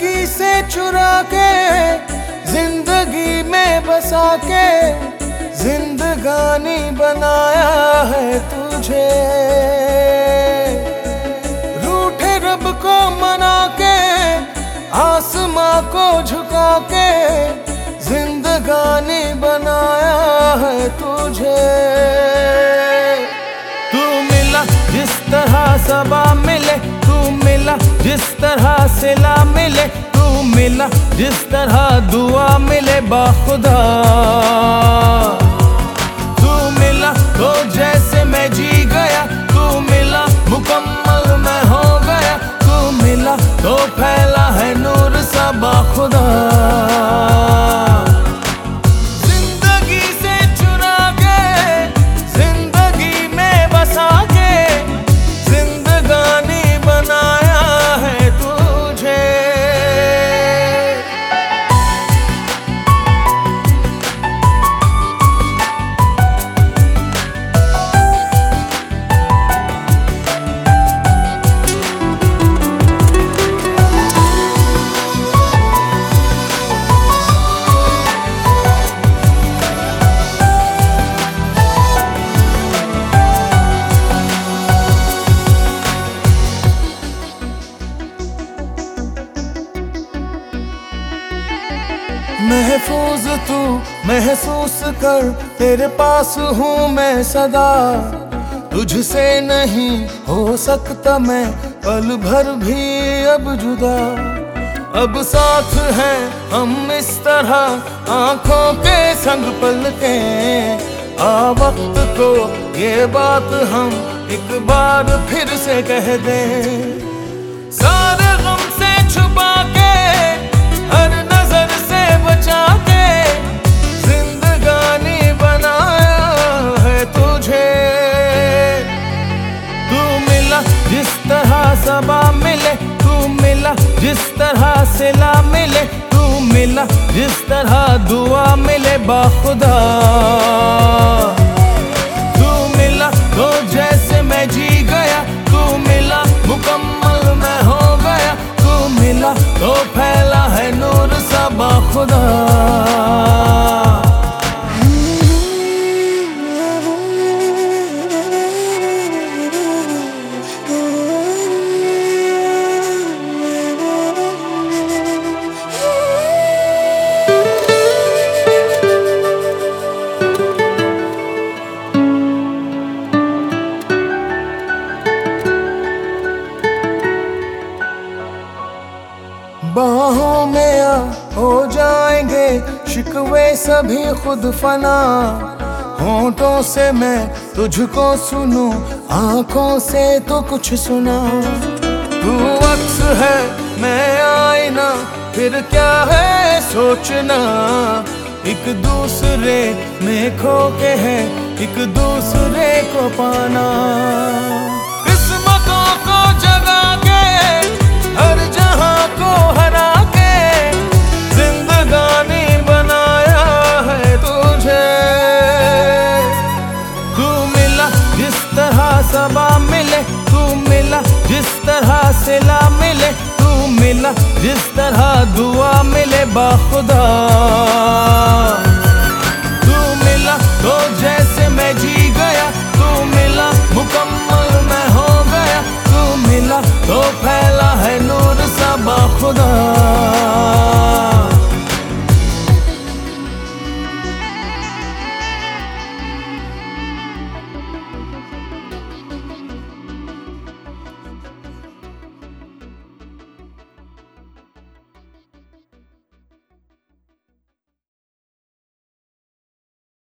ज़िंदगी से चुरा के ज़िंदगी में बसा के जिंदगानी बनाया है तुझे। रूठे रब को मना के आसमां को झुका के जिंदगानी बनाया है तुझे। जिस तरह सिला मिले तू मिला। जिस तरह दुआ मिले, बाखुदा। तू मिला तो जैसे मैं जी महफूज तू महसूस कर, तेरे पास हूँ मैं सदा। तुझसे नहीं हो सकता मैं, पल भर भी अब जुदा। अब साथ हैं हम इस तरह, आँखों के संग पल के आ वक्त को ये बात हम एक बार फिर से कह दें। सारे गम से छुपा के हर बचा बनाया है तुझे। तू मिला जिस तरह सबा मिले, तू मिला जिस तरह सिला मिले, तू मिला जिस तरह दुआ मिले, बाखुदा। सा बाहों में आ हो जाएँगे शिकवे सभी खुद फना। होठों से मैं तुझको सुनूं, आँखों से तो कुछ सुना। तू अक्स है, मैं आईना, फिर क्या है सोचना? एक दूसरे में खो के है, एक दूसरे को पाना। जिस तरह सिला मिले तू मिला जिस तरह दुआ मिले बाखुदा